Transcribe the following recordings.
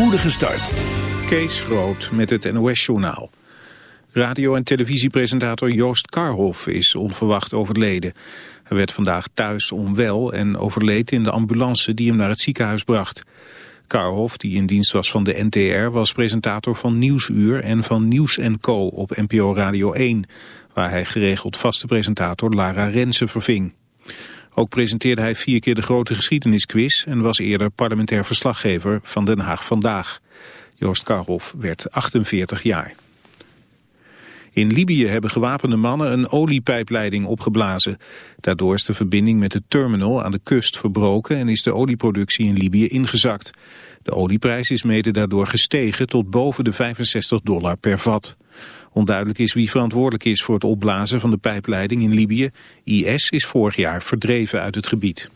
spoedige start. Kees Groot met het NOS-journaal. Radio- en televisiepresentator Joost Karhoff is onverwacht overleden. Hij werd vandaag thuis onwel en overleed in de ambulance die hem naar het ziekenhuis bracht. Karhoff, die in dienst was van de NTR, was presentator van Nieuwsuur en van Nieuws Co. op NPO Radio 1, waar hij geregeld vaste presentator Lara Rensen verving. Ook presenteerde hij vier keer de grote geschiedenisquiz en was eerder parlementair verslaggever van Den Haag Vandaag. Joost Karhoff werd 48 jaar. In Libië hebben gewapende mannen een oliepijpleiding opgeblazen. Daardoor is de verbinding met de terminal aan de kust verbroken en is de olieproductie in Libië ingezakt. De olieprijs is mede daardoor gestegen tot boven de 65 dollar per vat. Onduidelijk is wie verantwoordelijk is voor het opblazen van de pijpleiding in Libië. IS is vorig jaar verdreven uit het gebied.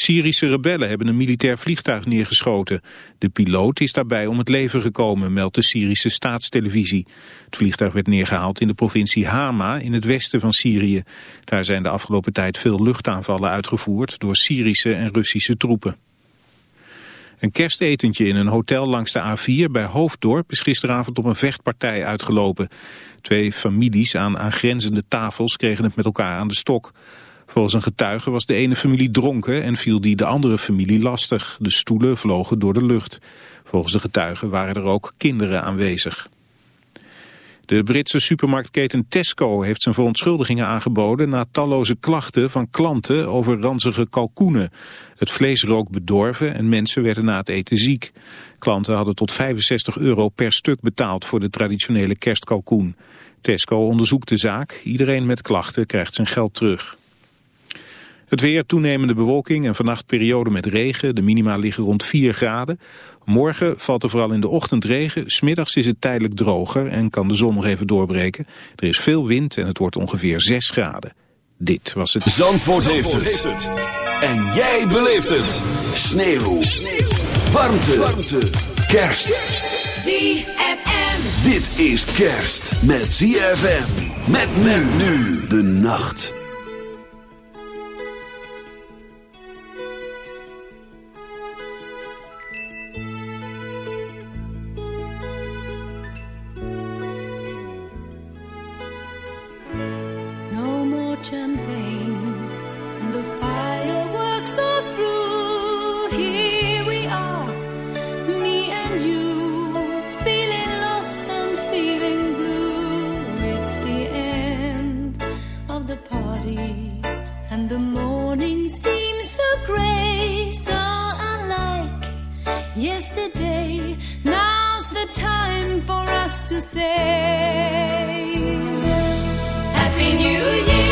Syrische rebellen hebben een militair vliegtuig neergeschoten. De piloot is daarbij om het leven gekomen, meldt de Syrische staatstelevisie. Het vliegtuig werd neergehaald in de provincie Hama in het westen van Syrië. Daar zijn de afgelopen tijd veel luchtaanvallen uitgevoerd door Syrische en Russische troepen. Een kerstetentje in een hotel langs de A4 bij Hoofddorp is gisteravond op een vechtpartij uitgelopen. Twee families aan aangrenzende tafels kregen het met elkaar aan de stok. Volgens een getuige was de ene familie dronken en viel die de andere familie lastig. De stoelen vlogen door de lucht. Volgens de getuigen waren er ook kinderen aanwezig. De Britse supermarktketen Tesco heeft zijn verontschuldigingen aangeboden na talloze klachten van klanten over ranzige kalkoenen. Het vlees rook bedorven en mensen werden na het eten ziek. Klanten hadden tot 65 euro per stuk betaald voor de traditionele kerstkalkoen. Tesco onderzoekt de zaak. Iedereen met klachten krijgt zijn geld terug. Het weer, toenemende bewolking en vannacht periode met regen. De minima liggen rond 4 graden. Morgen valt er vooral in de ochtend regen. Smiddags is het tijdelijk droger en kan de zon nog even doorbreken. Er is veel wind en het wordt ongeveer 6 graden. Dit was het... Zandvoort, heeft, het. En jij beleeft het. Sneeuw. Sneeuw. Warmte. Warmte. Kerst. ZFM. Dit is kerst met ZFM. Met men nu de nacht. Seems so grey, so unlike yesterday. Now's the time for us to say. Happy New Year,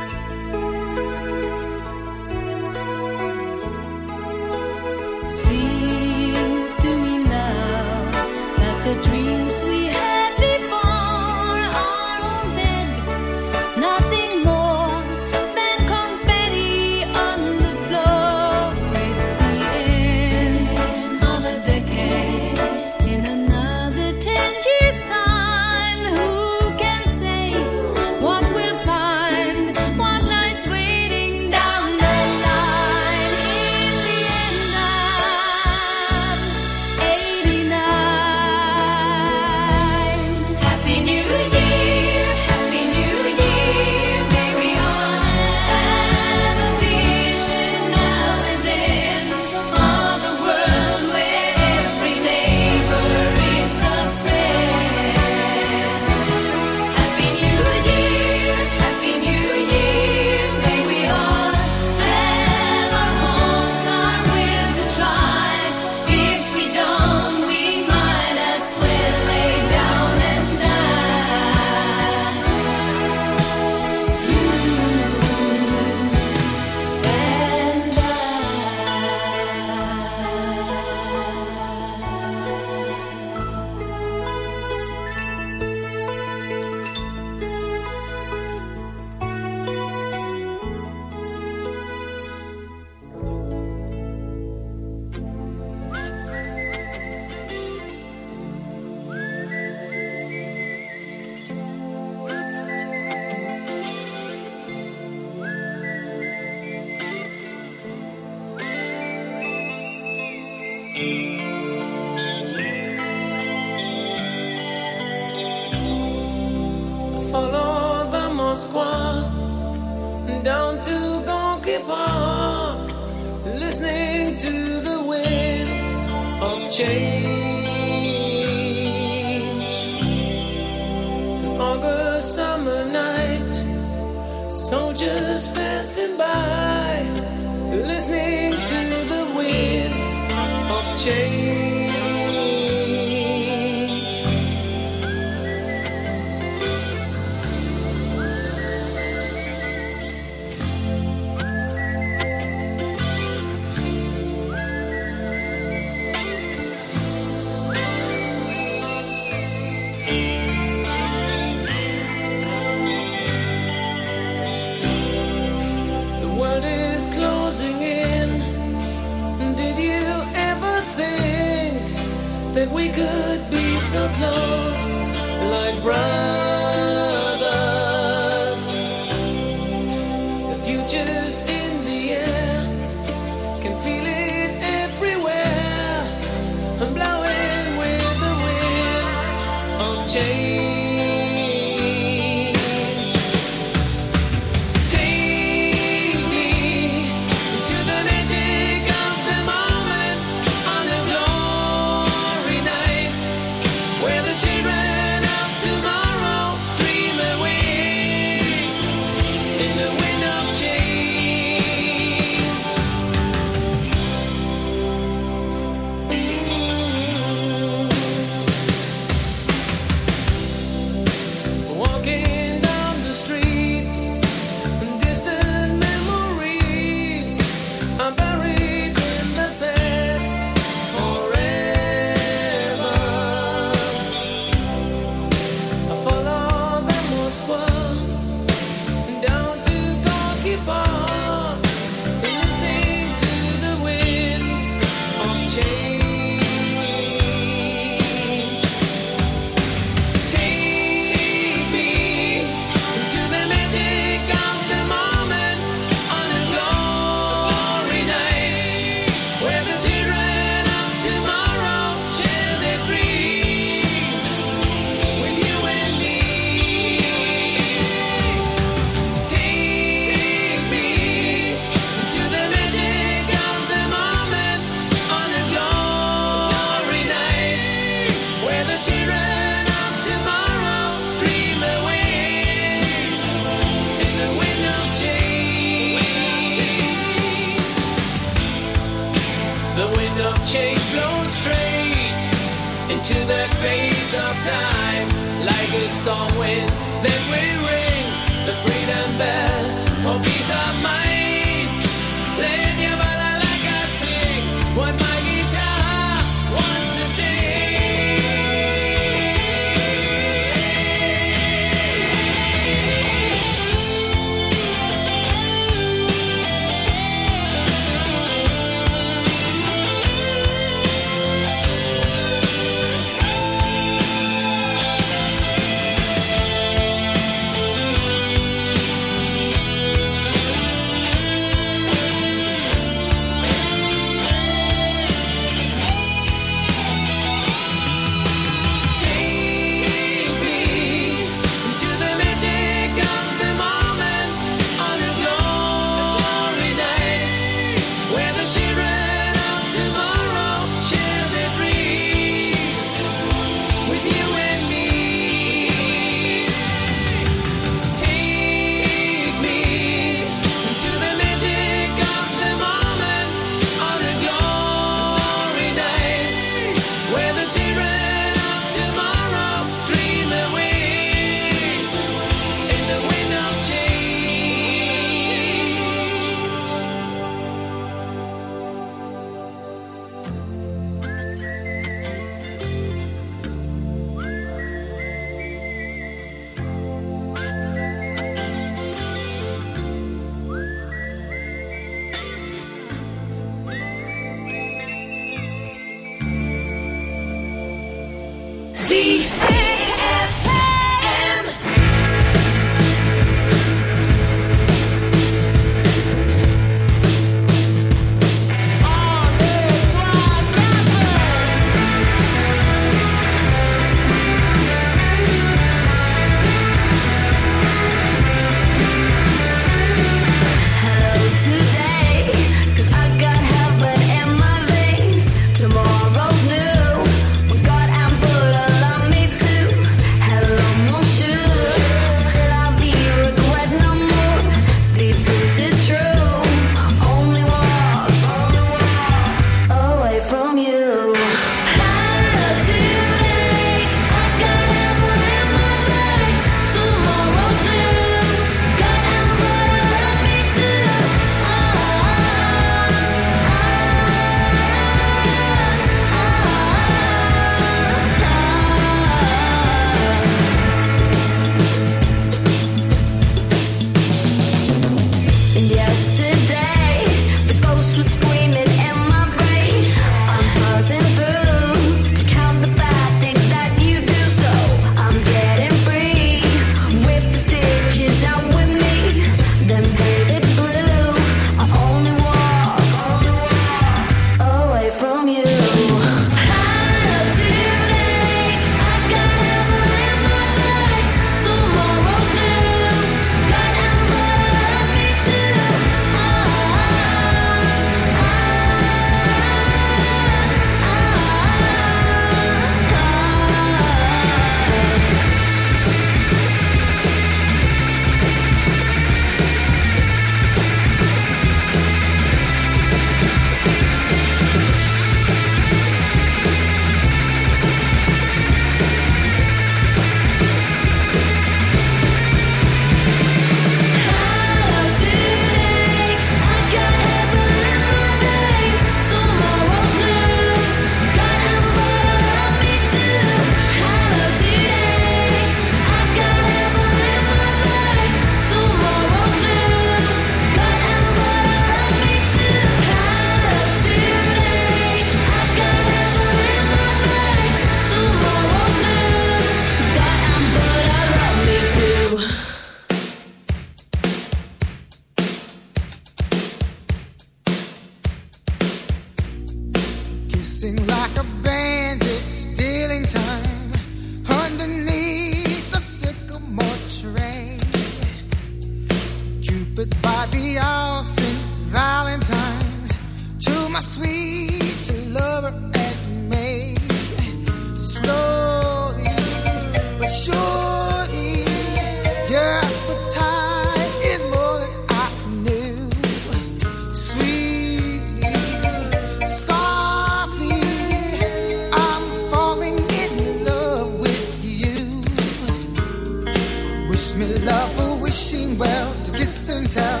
me love wishing well to kiss and tell.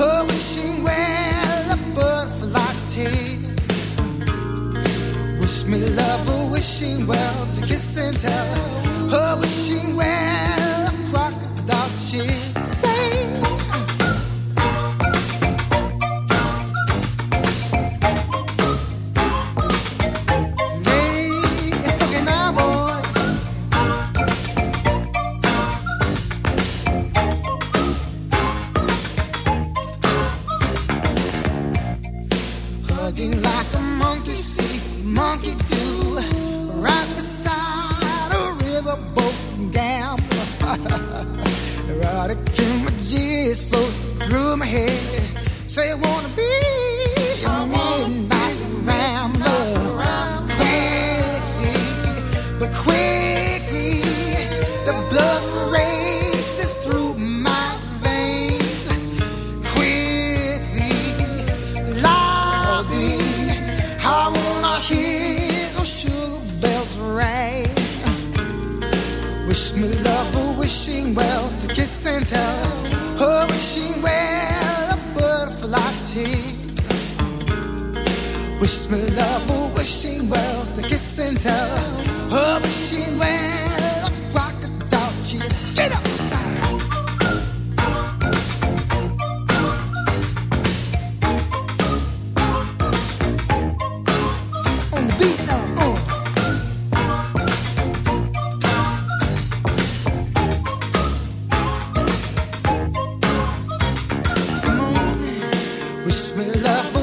Her wishing well a bird for. Wish me love wishing well to kiss and tell. Her wishing well. love.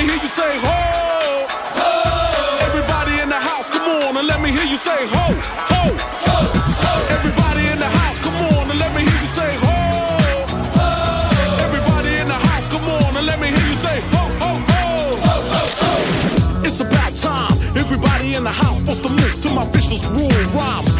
me hear you say ho. ho. Everybody in the house, come on and let me hear you say ho, ho. ho, ho. Everybody in the house, come on and let me hear you say ho. ho. Ho, ho, It's about time. Everybody in the house, to move to my vicious rule rhymes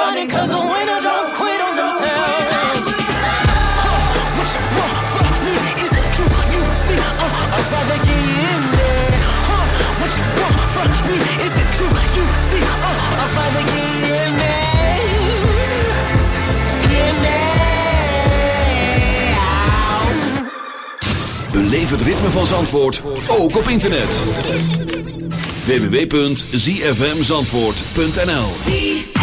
running 'cause the winner don't quit on themselves. What you want from me? Is it true? You see, uh, I'd rather get in there. Huh? What you want from me? Is it true? You see, uh, I'd rather get in there. In there. Beleef het ritme van Zandvoort, ook op internet. www.zfmzandvoort.nl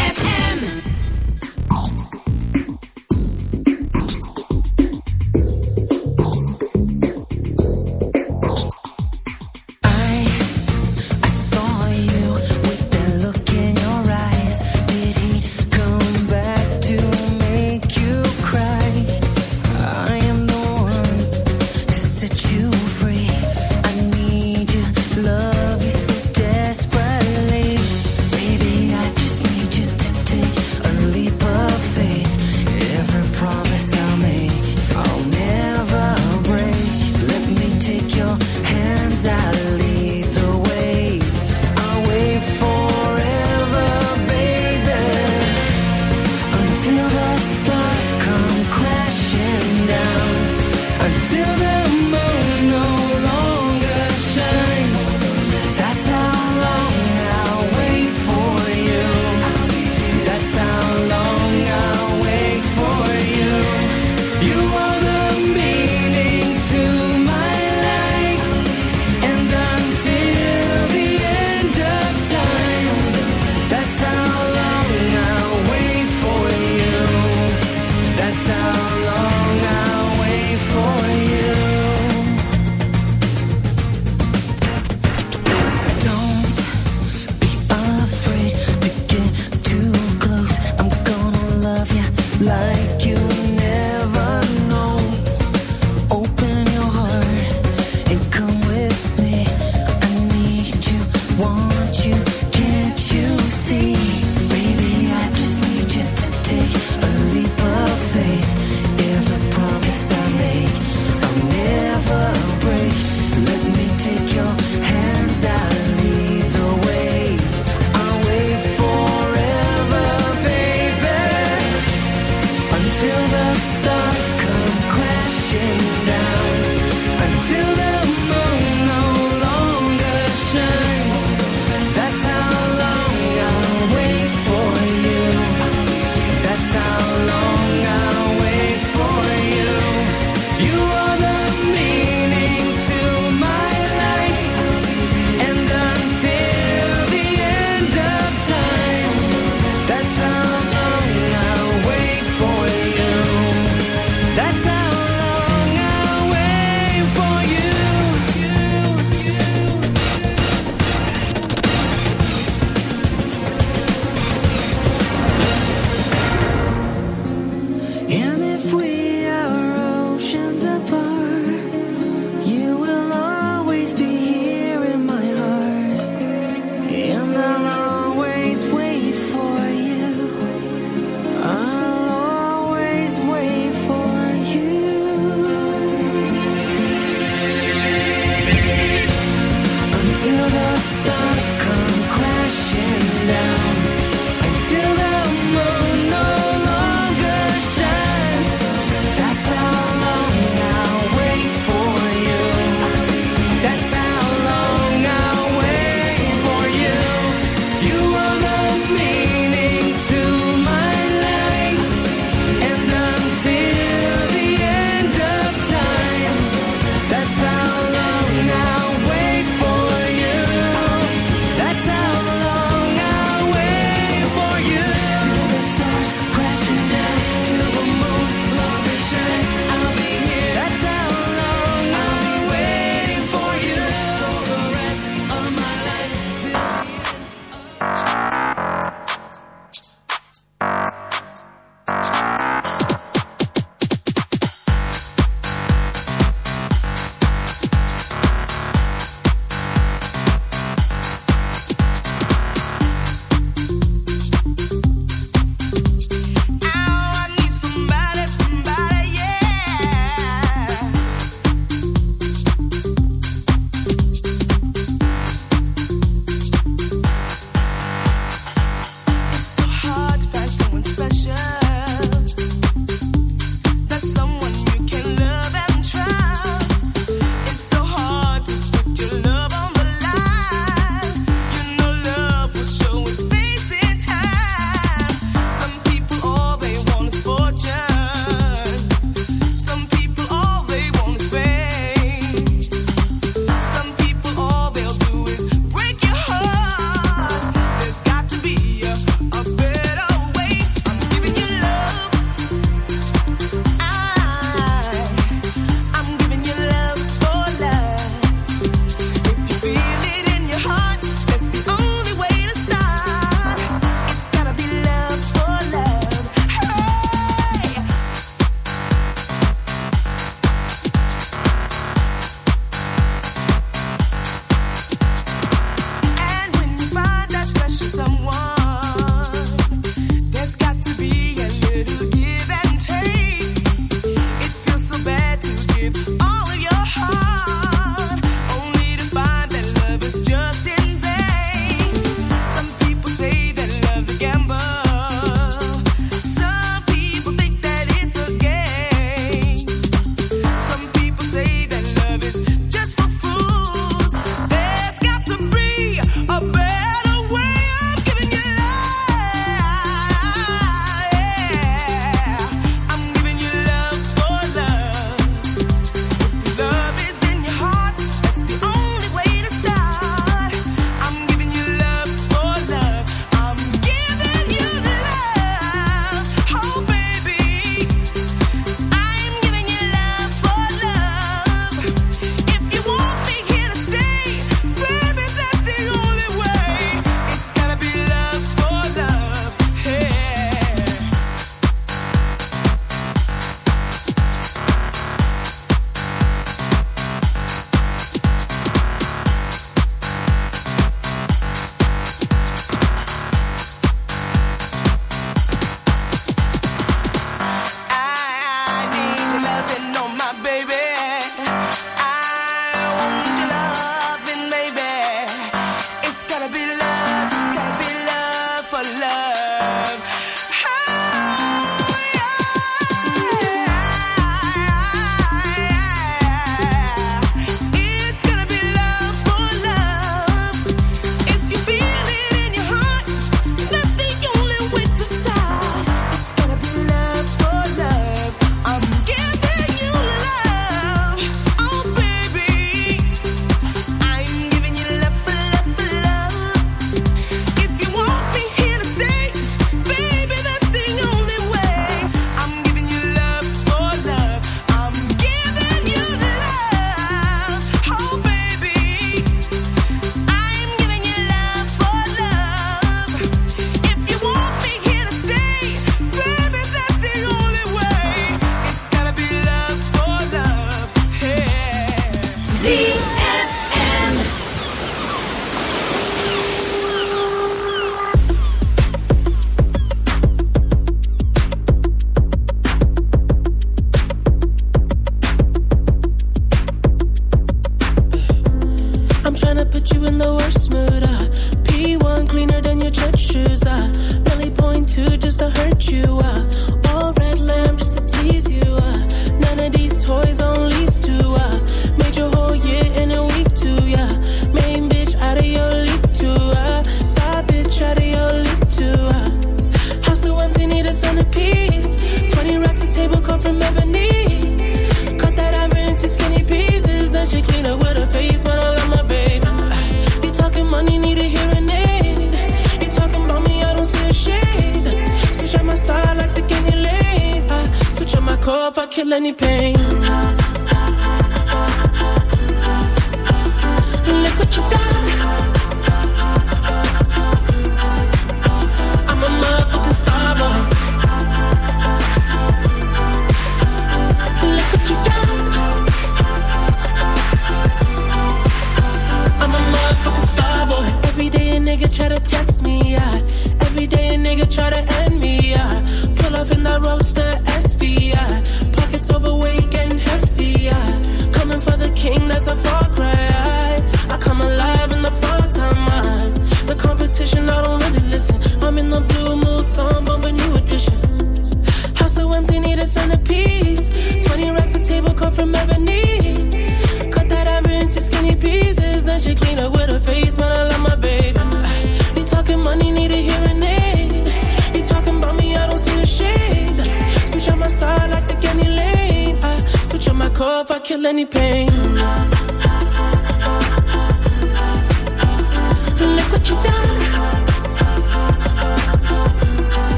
any pain.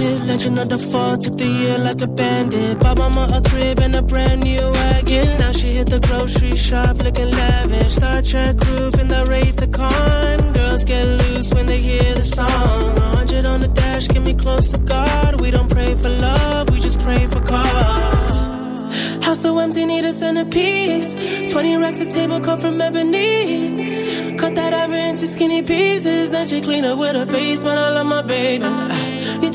wanted. Legend of the fall, took the year like a bandit. Bought mama a crib and a brand new wagon. Now she hit the grocery shop looking lavish. Star Trek roof in the Wraith the Khan. Girls get loose when they hear the song. 100 on the dash, get me close to God. We don't pray for love, we just pray for cause. House so empty, need a centerpiece. 20 racks of table come from ebony. Cut that ivory into skinny pieces. Then she clean up with her face, but I love my baby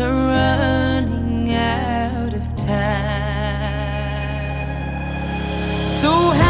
are running out of time. So.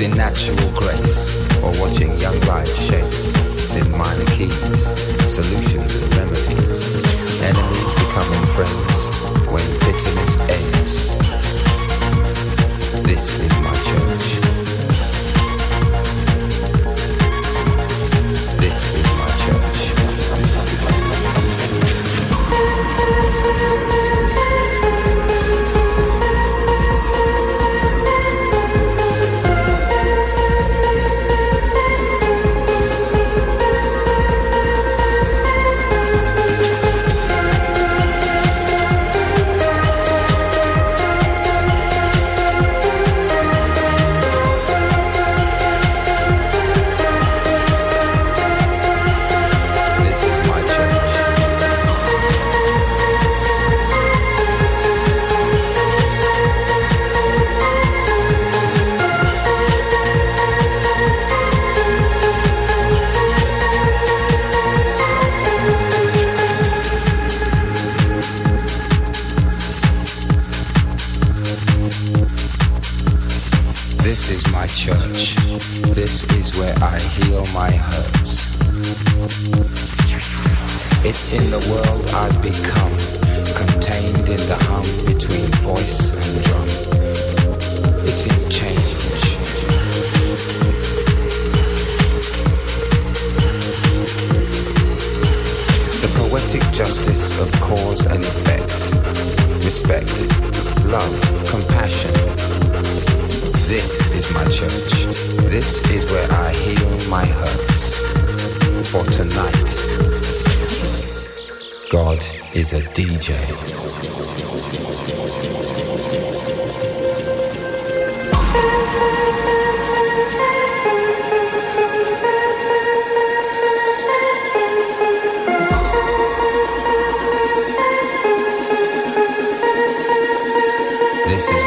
In natural grace or watching young lives shape. In minor keys, solutions and remedies. Enemies becoming friends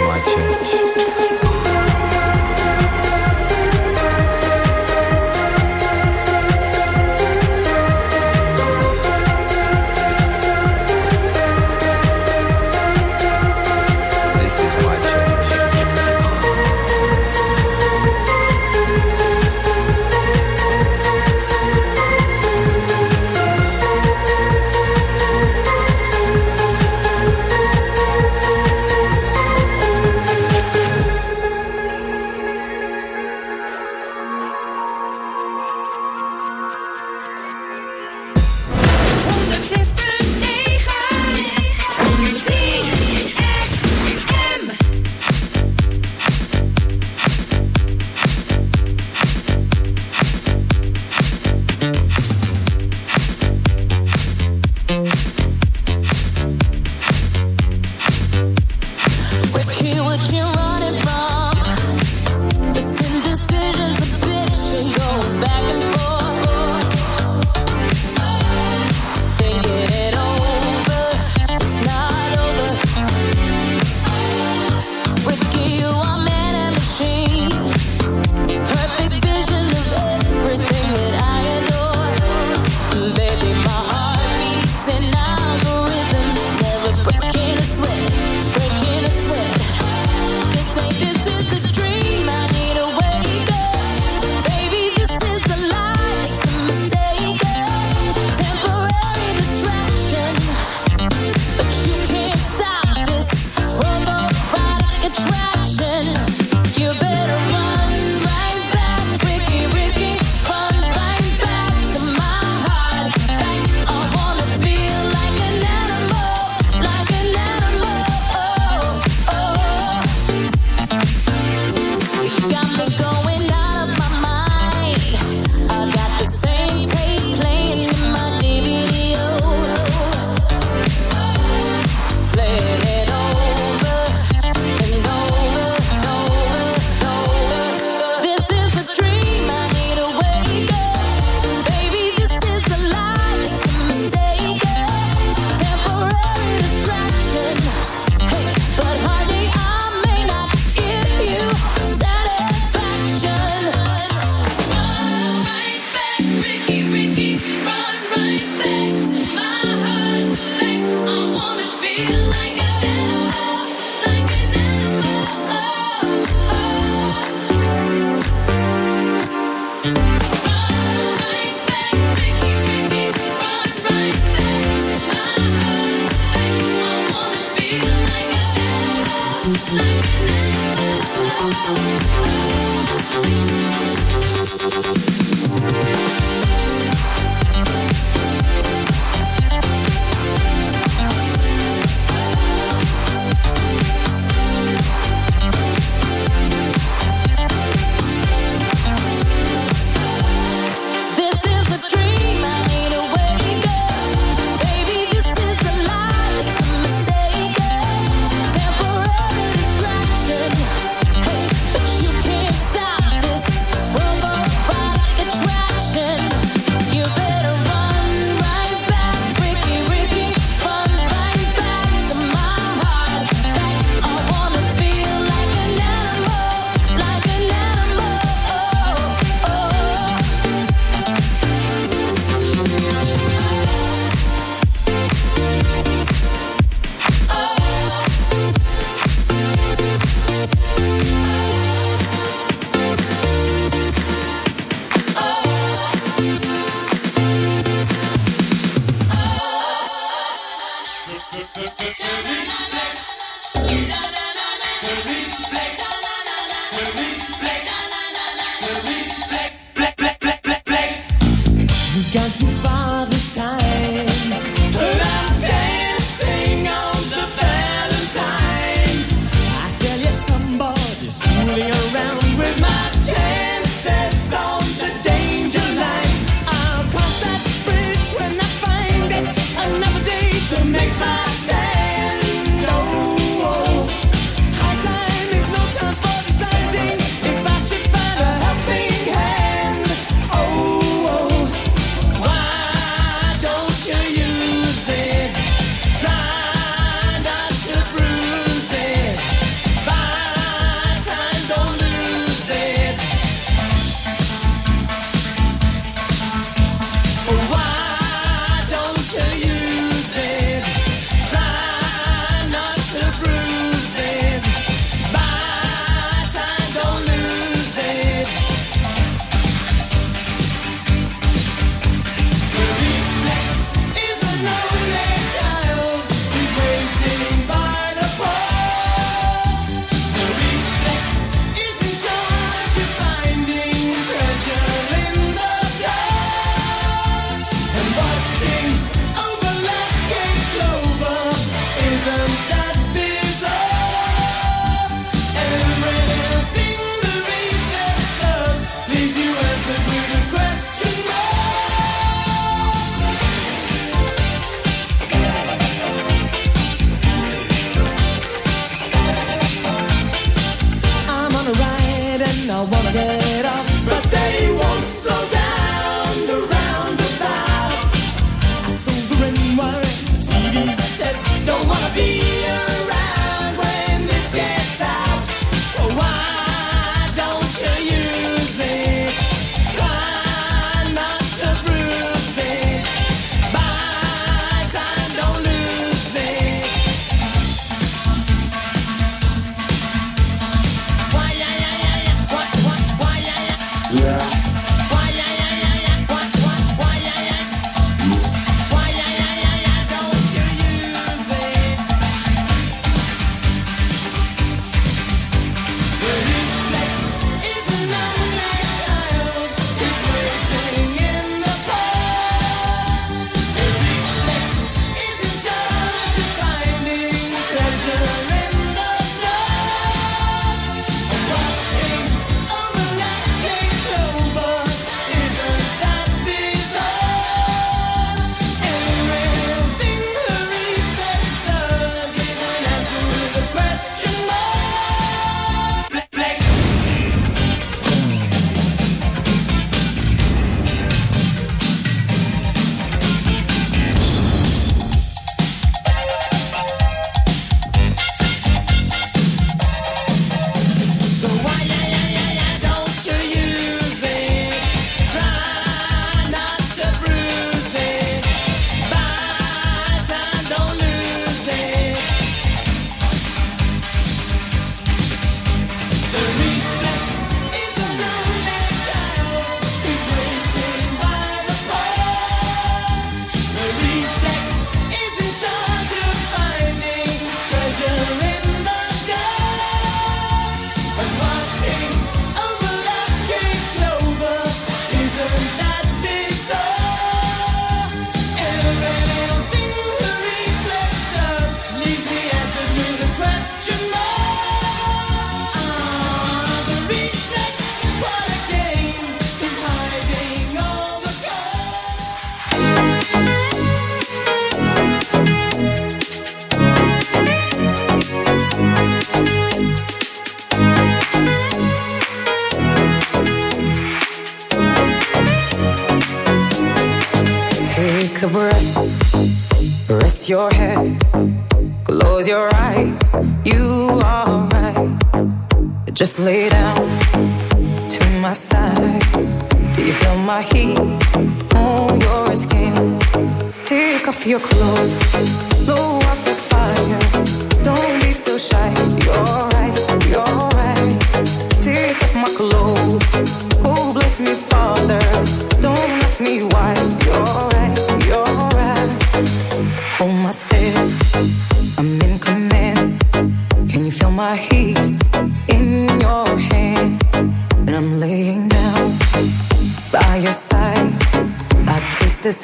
my church.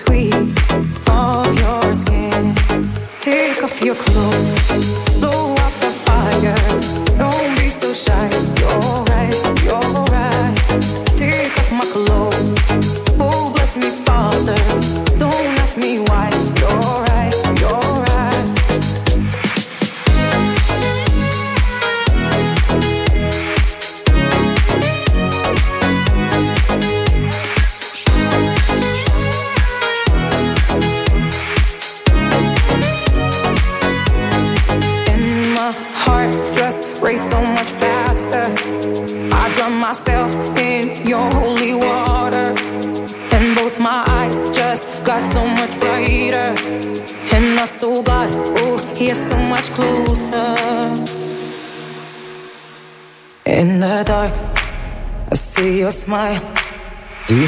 sweep off your skin. Take off your clothes. Blow